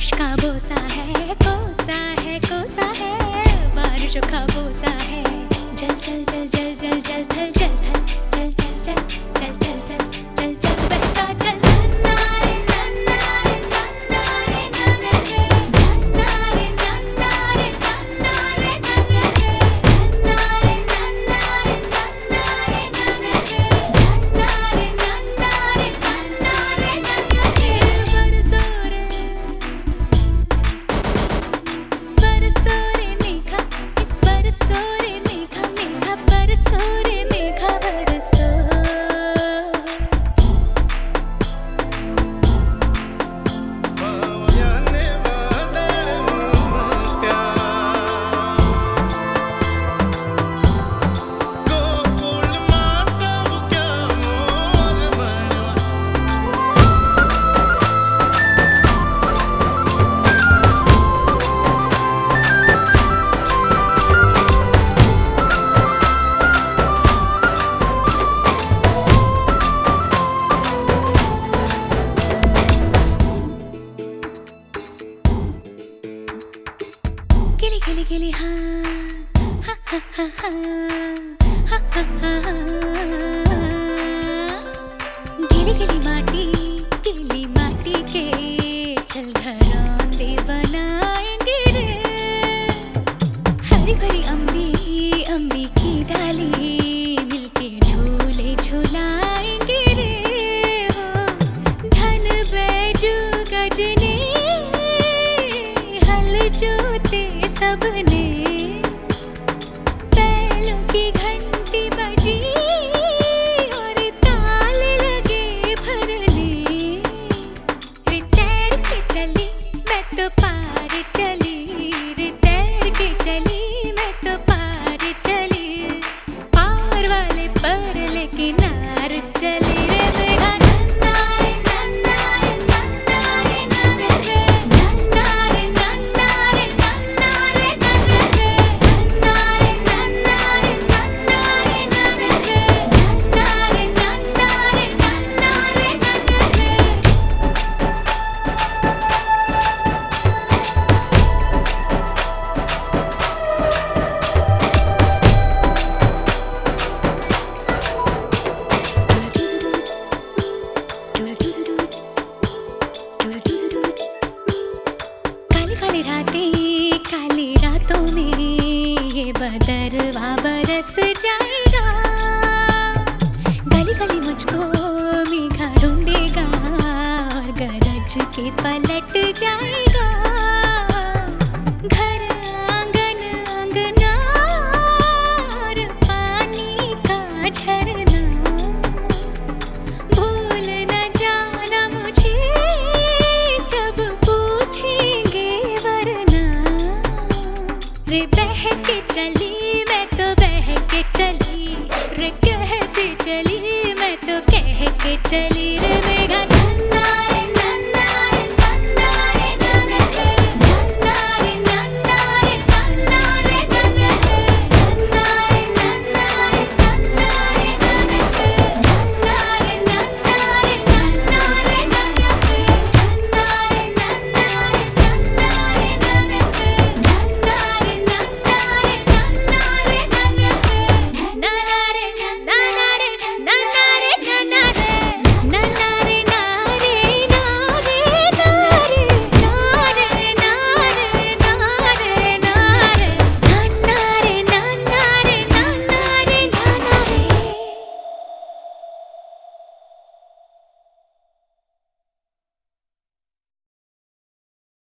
बारिश का भोसा है कोसा है कोसा है बारिश का भोसा है जल जल जल जल जल जल जल जल जल గిరిగిరి మాటి चली दरवा बरस जाए। चली